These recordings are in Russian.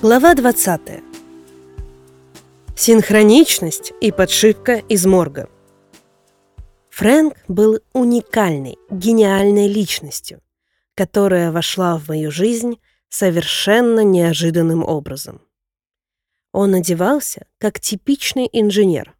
Глава 20. Синхроничность и подшивка из морга. Фрэнк был уникальной, гениальной личностью, которая вошла в мою жизнь совершенно неожиданным образом. Он одевался как типичный инженер.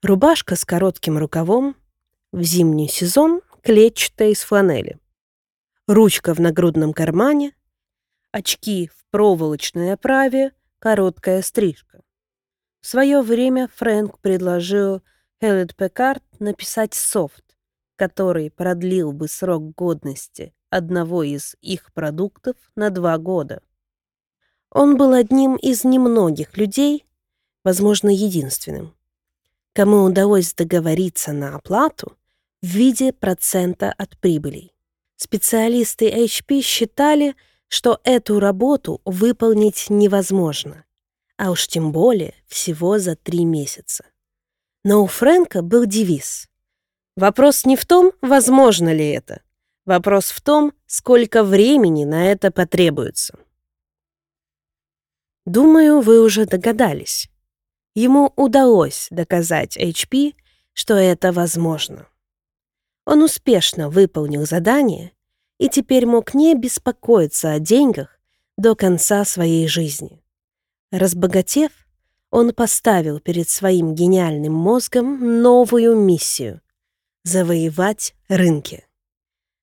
Рубашка с коротким рукавом, в зимний сезон клетчатая из фланели. Ручка в нагрудном кармане, очки в проволочной оправе, короткая стрижка. В свое время Фрэнк предложил Хеллет Пекард написать софт, который продлил бы срок годности одного из их продуктов на два года. Он был одним из немногих людей, возможно, единственным, кому удалось договориться на оплату в виде процента от прибылей. Специалисты HP считали, что эту работу выполнить невозможно, а уж тем более всего за три месяца. Но у Фрэнка был девиз. Вопрос не в том, возможно ли это. Вопрос в том, сколько времени на это потребуется. Думаю, вы уже догадались. Ему удалось доказать HP, что это возможно. Он успешно выполнил задание и теперь мог не беспокоиться о деньгах до конца своей жизни. Разбогатев, он поставил перед своим гениальным мозгом новую миссию — завоевать рынки.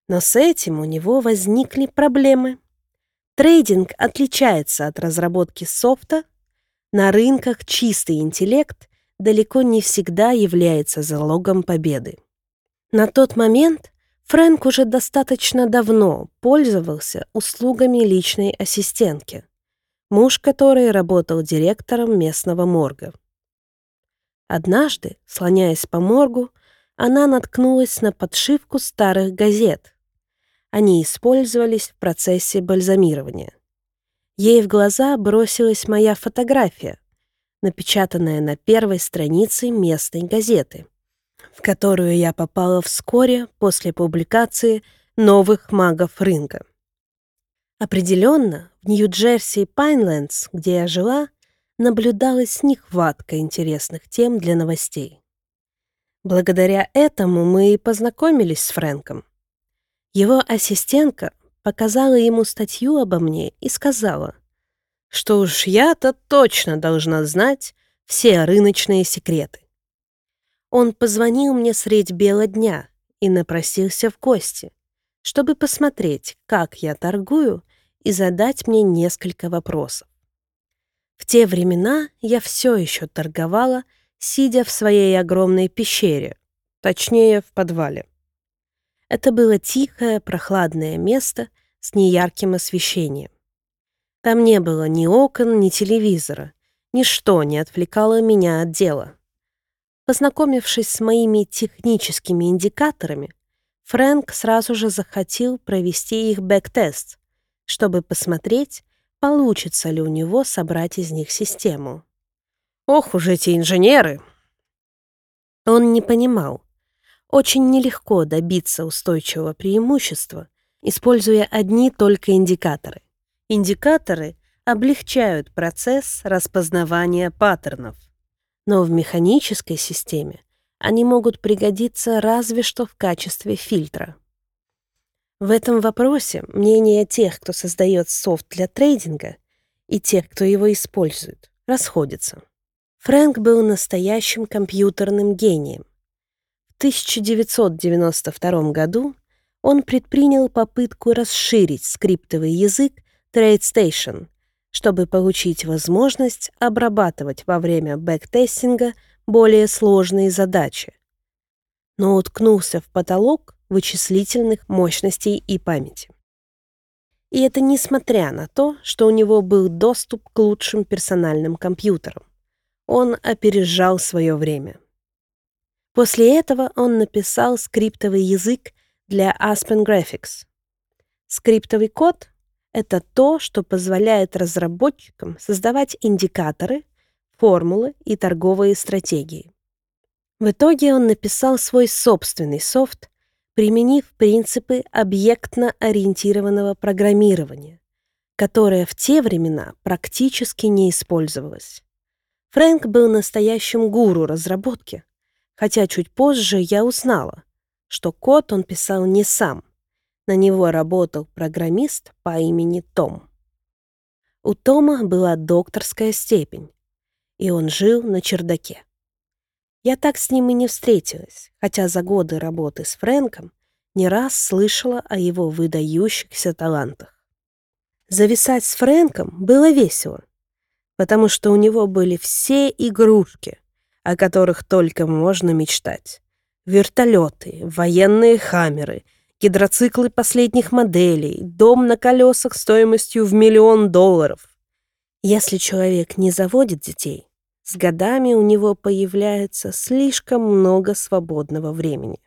Но с этим у него возникли проблемы. Трейдинг отличается от разработки софта. На рынках чистый интеллект далеко не всегда является залогом победы. На тот момент Фрэнк уже достаточно давно пользовался услугами личной ассистентки, муж которой работал директором местного морга. Однажды, слоняясь по моргу, она наткнулась на подшивку старых газет. Они использовались в процессе бальзамирования. Ей в глаза бросилась моя фотография, напечатанная на первой странице местной газеты — в которую я попала вскоре после публикации новых магов рынка. Определенно, в Нью-Джерси Пайнлендс, где я жила, наблюдалась нехватка интересных тем для новостей. Благодаря этому мы и познакомились с Фрэнком. Его ассистентка показала ему статью обо мне и сказала, что уж я-то точно должна знать все рыночные секреты. Он позвонил мне средь бела дня и напросился в гости, чтобы посмотреть, как я торгую, и задать мне несколько вопросов. В те времена я все еще торговала, сидя в своей огромной пещере, точнее, в подвале. Это было тихое, прохладное место с неярким освещением. Там не было ни окон, ни телевизора, ничто не отвлекало меня от дела. Познакомившись с моими техническими индикаторами, Фрэнк сразу же захотел провести их back-test, чтобы посмотреть, получится ли у него собрать из них систему. Ох уж эти инженеры! Он не понимал. Очень нелегко добиться устойчивого преимущества, используя одни только индикаторы. Индикаторы облегчают процесс распознавания паттернов но в механической системе они могут пригодиться разве что в качестве фильтра. В этом вопросе мнения тех, кто создает софт для трейдинга, и тех, кто его использует, расходятся. Фрэнк был настоящим компьютерным гением. В 1992 году он предпринял попытку расширить скриптовый язык TradeStation чтобы получить возможность обрабатывать во время бэктестинга более сложные задачи. Но уткнулся в потолок вычислительных мощностей и памяти. И это несмотря на то, что у него был доступ к лучшим персональным компьютерам. Он опережал свое время. После этого он написал скриптовый язык для Aspen Graphics. Скриптовый код это то, что позволяет разработчикам создавать индикаторы, формулы и торговые стратегии. В итоге он написал свой собственный софт, применив принципы объектно-ориентированного программирования, которое в те времена практически не использовалось. Фрэнк был настоящим гуру разработки, хотя чуть позже я узнала, что код он писал не сам. На него работал программист по имени Том. У Тома была докторская степень, и он жил на чердаке. Я так с ним и не встретилась, хотя за годы работы с Фрэнком не раз слышала о его выдающихся талантах. Зависать с Фрэнком было весело, потому что у него были все игрушки, о которых только можно мечтать. Вертолеты, военные хаммеры, гидроциклы последних моделей, дом на колесах стоимостью в миллион долларов. Если человек не заводит детей, с годами у него появляется слишком много свободного времени.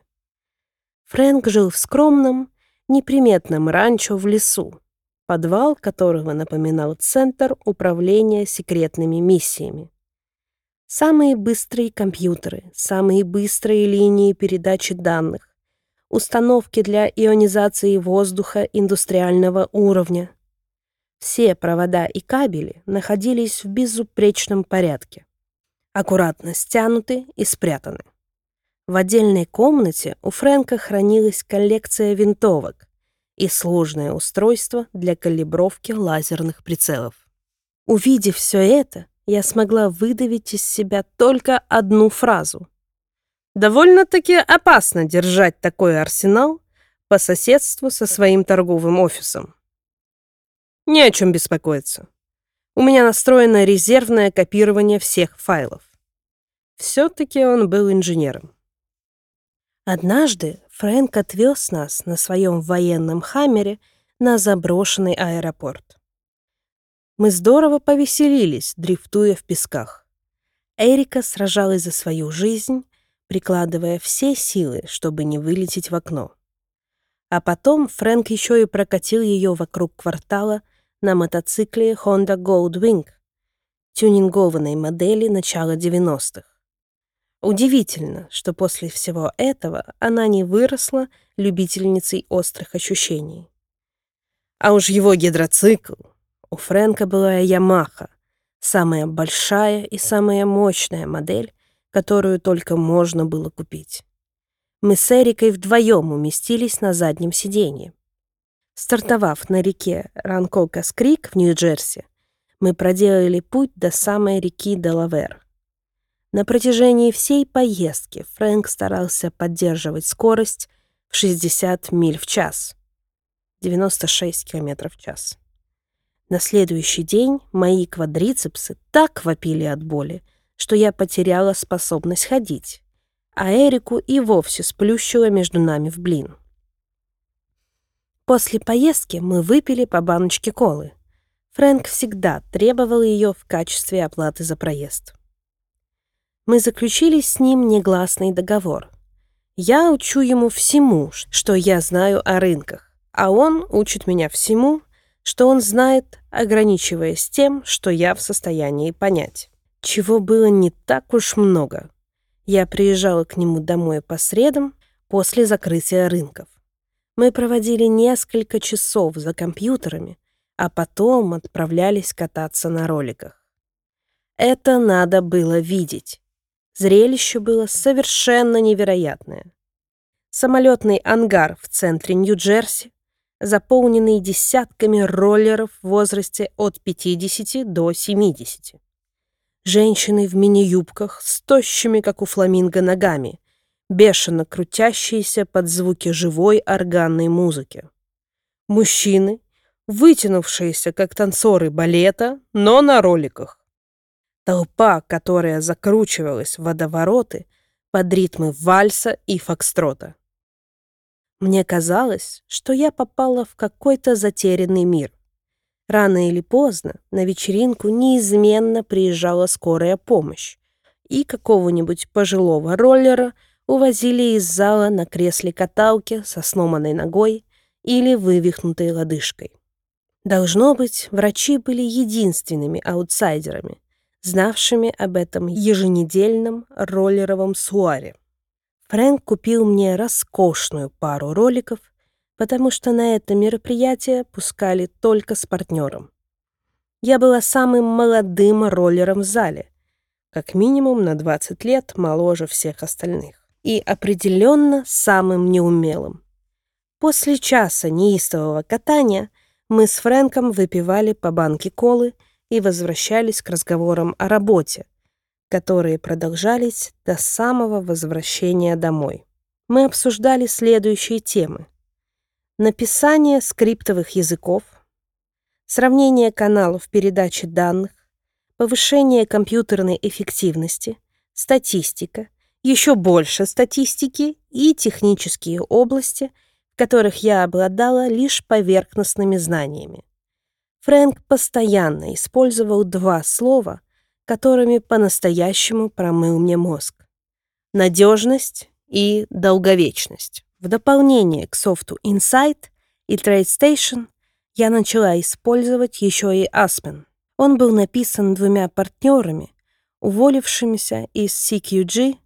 Фрэнк жил в скромном, неприметном ранчо в лесу, подвал которого напоминал центр управления секретными миссиями. Самые быстрые компьютеры, самые быстрые линии передачи данных, установки для ионизации воздуха индустриального уровня. Все провода и кабели находились в безупречном порядке, аккуратно стянуты и спрятаны. В отдельной комнате у Фрэнка хранилась коллекция винтовок, и сложное устройство для калибровки лазерных прицелов. Увидев все это, я смогла выдавить из себя только одну фразу. Довольно-таки опасно держать такой арсенал по соседству со своим торговым офисом. Не о чем беспокоиться. У меня настроено резервное копирование всех файлов. Все-таки он был инженером. Однажды Фрэнк отвез нас на своем военном хаммере на заброшенный аэропорт. Мы здорово повеселились, дрифтуя в песках. Эрика сражалась за свою жизнь, прикладывая все силы, чтобы не вылететь в окно. А потом Фрэнк еще и прокатил ее вокруг квартала на мотоцикле Honda Goldwing, тюнингованной модели начала 90-х. Удивительно, что после всего этого она не выросла любительницей острых ощущений. А уж его гидроцикл. У Фрэнка была Ямаха, самая большая и самая мощная модель, которую только можно было купить. Мы с Эрикой вдвоем уместились на заднем сиденье. Стартовав на реке Ранкокас-Крик в Нью-Джерси, мы проделали путь до самой реки Делавер. На протяжении всей поездки Фрэнк старался поддерживать скорость в 60 миль в час, 96 км в час. На следующий день мои квадрицепсы так вопили от боли, что я потеряла способность ходить, а Эрику и вовсе сплющила между нами в блин. После поездки мы выпили по баночке колы. Фрэнк всегда требовал ее в качестве оплаты за проезд мы заключили с ним негласный договор. Я учу ему всему, что я знаю о рынках, а он учит меня всему, что он знает, ограничиваясь тем, что я в состоянии понять. Чего было не так уж много. Я приезжала к нему домой по средам после закрытия рынков. Мы проводили несколько часов за компьютерами, а потом отправлялись кататься на роликах. Это надо было видеть. Зрелище было совершенно невероятное. Самолетный ангар в центре Нью-Джерси, заполненный десятками роллеров в возрасте от 50 до 70. Женщины в мини-юбках с тощими, как у фламинго, ногами, бешено крутящиеся под звуки живой органной музыки. Мужчины, вытянувшиеся, как танцоры балета, но на роликах. Толпа, которая закручивалась в водовороты под ритмы вальса и фокстрота. Мне казалось, что я попала в какой-то затерянный мир. Рано или поздно на вечеринку неизменно приезжала скорая помощь, и какого-нибудь пожилого роллера увозили из зала на кресле-каталке со сломанной ногой или вывихнутой лодыжкой. Должно быть, врачи были единственными аутсайдерами, знавшими об этом еженедельном роллеровом суаре. Фрэнк купил мне роскошную пару роликов, потому что на это мероприятие пускали только с партнером. Я была самым молодым роллером в зале, как минимум на 20 лет моложе всех остальных, и определенно самым неумелым. После часа неистового катания мы с Фрэнком выпивали по банке колы и возвращались к разговорам о работе, которые продолжались до самого возвращения домой. Мы обсуждали следующие темы. Написание скриптовых языков, сравнение каналов передачи данных, повышение компьютерной эффективности, статистика, еще больше статистики и технические области, в которых я обладала лишь поверхностными знаниями. Фрэнк постоянно использовал два слова, которыми по-настоящему промыл мне мозг. Надежность и долговечность. В дополнение к софту Insight и TradeStation я начала использовать еще и Aspen. Он был написан двумя партнерами, уволившимися из CQG,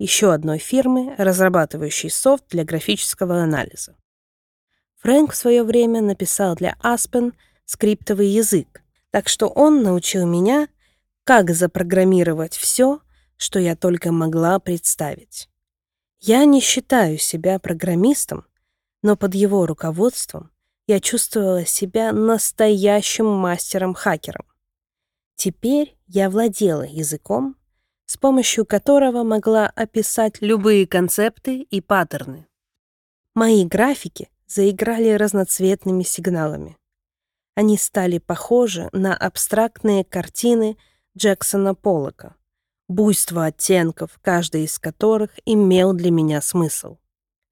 еще одной фирмы, разрабатывающей софт для графического анализа. Фрэнк в свое время написал для Aspen скриптовый язык, так что он научил меня, как запрограммировать все, что я только могла представить. Я не считаю себя программистом, но под его руководством я чувствовала себя настоящим мастером-хакером. Теперь я владела языком, с помощью которого могла описать любые концепты и паттерны. Мои графики заиграли разноцветными сигналами. Они стали похожи на абстрактные картины Джексона Поллока, буйство оттенков, каждый из которых имел для меня смысл.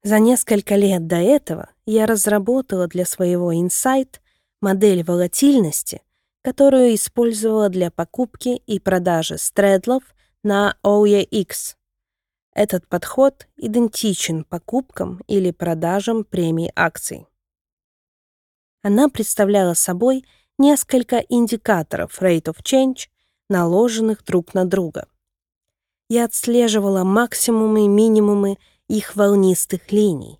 За несколько лет до этого я разработала для своего Insight модель волатильности — которую использовала для покупки и продажи стредлов на OEX. Этот подход идентичен покупкам или продажам премий акций. Она представляла собой несколько индикаторов rate of change, наложенных друг на друга. Я отслеживала максимумы и минимумы их волнистых линий.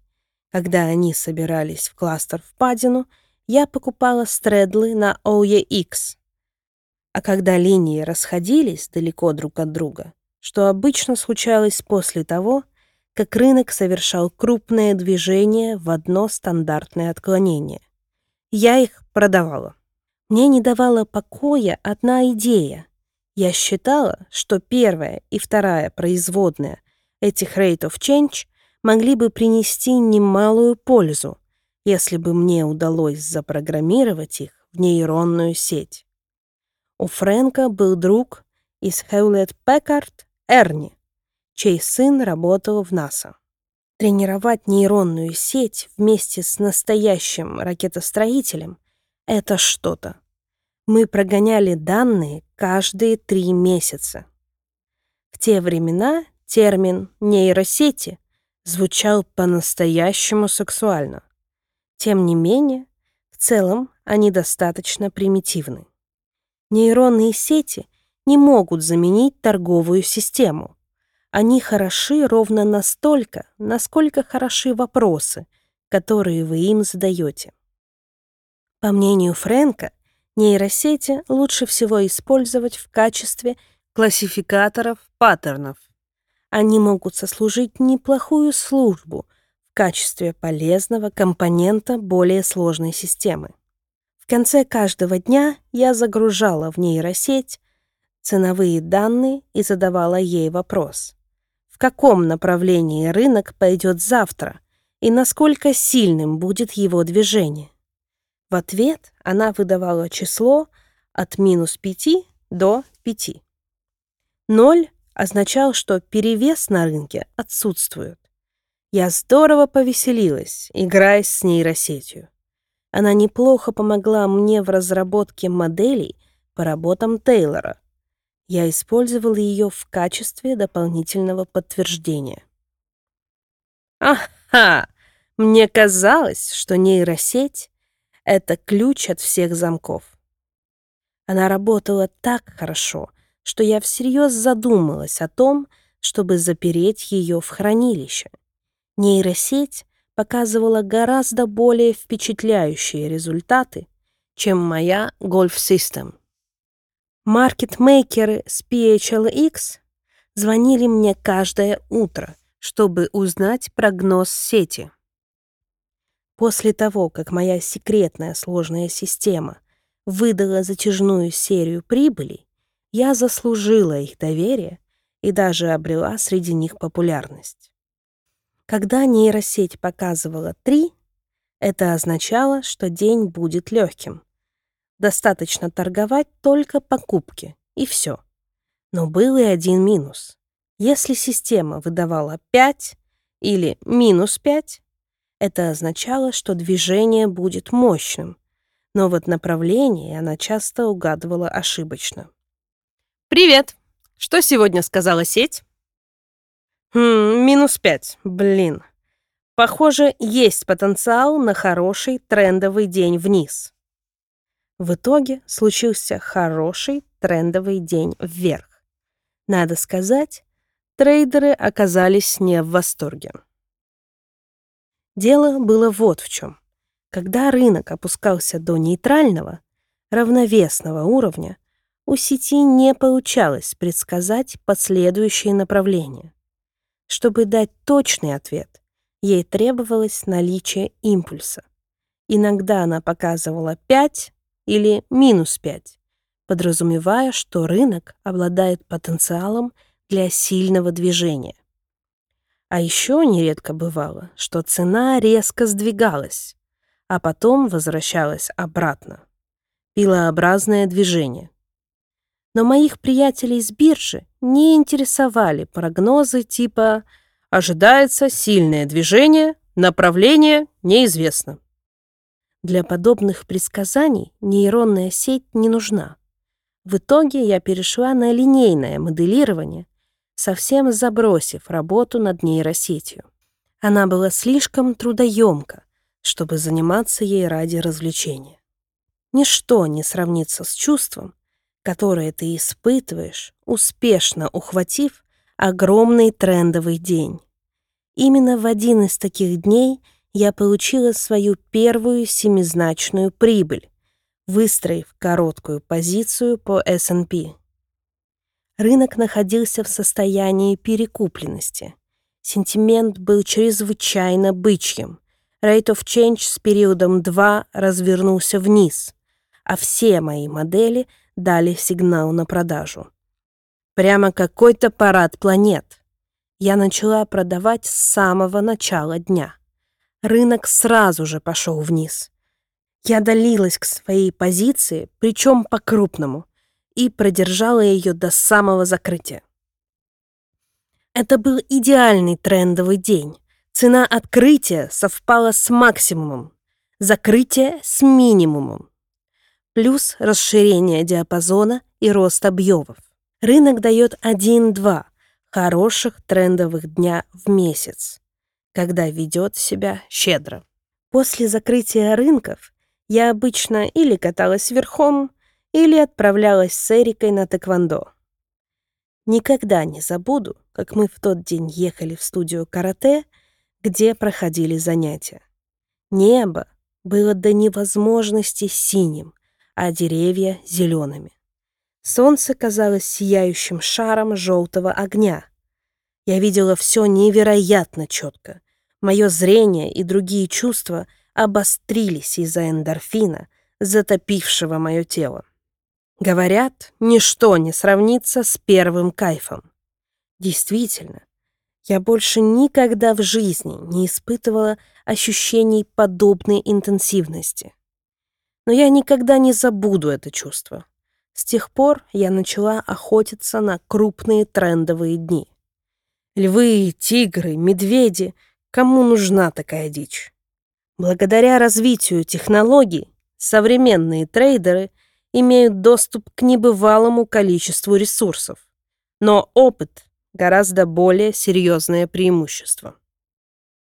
Когда они собирались в кластер-впадину — я покупала стредлы на OEX. А когда линии расходились далеко друг от друга, что обычно случалось после того, как рынок совершал крупное движение в одно стандартное отклонение. Я их продавала. Мне не давала покоя одна идея. Я считала, что первая и вторая производная этих rate of change могли бы принести немалую пользу, если бы мне удалось запрограммировать их в нейронную сеть. У Фрэнка был друг из Хеулет Пекард Эрни, чей сын работал в НАСА. Тренировать нейронную сеть вместе с настоящим ракетостроителем — это что-то. Мы прогоняли данные каждые три месяца. В те времена термин «нейросети» звучал по-настоящему сексуально. Тем не менее, в целом они достаточно примитивны. Нейронные сети не могут заменить торговую систему. Они хороши ровно настолько, насколько хороши вопросы, которые вы им задаете. По мнению Фрэнка, нейросети лучше всего использовать в качестве классификаторов паттернов. Они могут сослужить неплохую службу качестве полезного компонента более сложной системы. В конце каждого дня я загружала в нейросеть ценовые данные и задавала ей вопрос. В каком направлении рынок пойдет завтра и насколько сильным будет его движение? В ответ она выдавала число от минус 5 до 5. Ноль означал, что перевес на рынке отсутствует. Я здорово повеселилась, играя с нейросетью. Она неплохо помогла мне в разработке моделей по работам Тейлора. Я использовала ее в качестве дополнительного подтверждения. Ага! Мне казалось, что нейросеть — это ключ от всех замков. Она работала так хорошо, что я всерьез задумалась о том, чтобы запереть ее в хранилище — Нейросеть показывала гораздо более впечатляющие результаты, чем моя Golf System. Маркетмейкеры с PHLX звонили мне каждое утро, чтобы узнать прогноз сети. После того, как моя секретная сложная система выдала затяжную серию прибылей, я заслужила их доверие и даже обрела среди них популярность. Когда нейросеть показывала 3, это означало, что день будет легким. Достаточно торговать только покупки, и все. Но был и один минус. Если система выдавала 5 или минус 5, это означало, что движение будет мощным, но вот направление она часто угадывала ошибочно. «Привет! Что сегодня сказала сеть?» Хм, минус пять. Блин. Похоже, есть потенциал на хороший трендовый день вниз. В итоге случился хороший трендовый день вверх. Надо сказать, трейдеры оказались не в восторге. Дело было вот в чем. Когда рынок опускался до нейтрального, равновесного уровня, у сети не получалось предсказать последующие направления. Чтобы дать точный ответ, ей требовалось наличие импульса. Иногда она показывала 5 или минус 5, подразумевая, что рынок обладает потенциалом для сильного движения. А еще нередко бывало, что цена резко сдвигалась, а потом возвращалась обратно. Пилообразное движение. Но моих приятелей с биржи не интересовали прогнозы типа «ожидается сильное движение, направление неизвестно». Для подобных предсказаний нейронная сеть не нужна. В итоге я перешла на линейное моделирование, совсем забросив работу над нейросетью. Она была слишком трудоемка, чтобы заниматься ей ради развлечения. Ничто не сравнится с чувством, которое ты испытываешь, успешно ухватив огромный трендовый день. Именно в один из таких дней я получила свою первую семизначную прибыль, выстроив короткую позицию по S&P. Рынок находился в состоянии перекупленности. Сентимент был чрезвычайно бычьим. Rate of Change с периодом 2 развернулся вниз, а все мои модели — дали сигнал на продажу. Прямо какой-то парад планет. Я начала продавать с самого начала дня. Рынок сразу же пошел вниз. Я долилась к своей позиции, причем по-крупному, и продержала ее до самого закрытия. Это был идеальный трендовый день. Цена открытия совпала с максимумом, закрытие с минимумом плюс расширение диапазона и рост объемов. Рынок дает 1-2 хороших трендовых дня в месяц, когда ведет себя щедро. После закрытия рынков я обычно или каталась верхом, или отправлялась с Эрикой на тэквондо. Никогда не забуду, как мы в тот день ехали в студию карате, где проходили занятия. Небо было до невозможности синим, а деревья — зелеными. Солнце казалось сияющим шаром желтого огня. Я видела все невероятно четко. Мое зрение и другие чувства обострились из-за эндорфина, затопившего мое тело. Говорят, ничто не сравнится с первым кайфом. Действительно, я больше никогда в жизни не испытывала ощущений подобной интенсивности. Но я никогда не забуду это чувство. С тех пор я начала охотиться на крупные трендовые дни. Львы, тигры, медведи — кому нужна такая дичь? Благодаря развитию технологий современные трейдеры имеют доступ к небывалому количеству ресурсов. Но опыт — гораздо более серьезное преимущество.